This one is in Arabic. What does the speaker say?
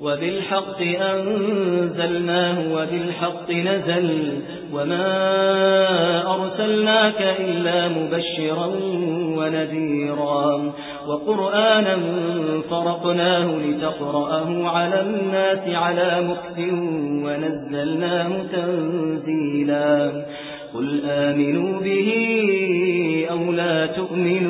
وبالحق أنزلناه وبالحق نزل وما أرسلناك إلا مبشرا ونذيرا وقرآنا فرقناه لتقرأه على الناس على مكت ونزلناه تنزيلا قل آمنوا به أو لا تؤمنوا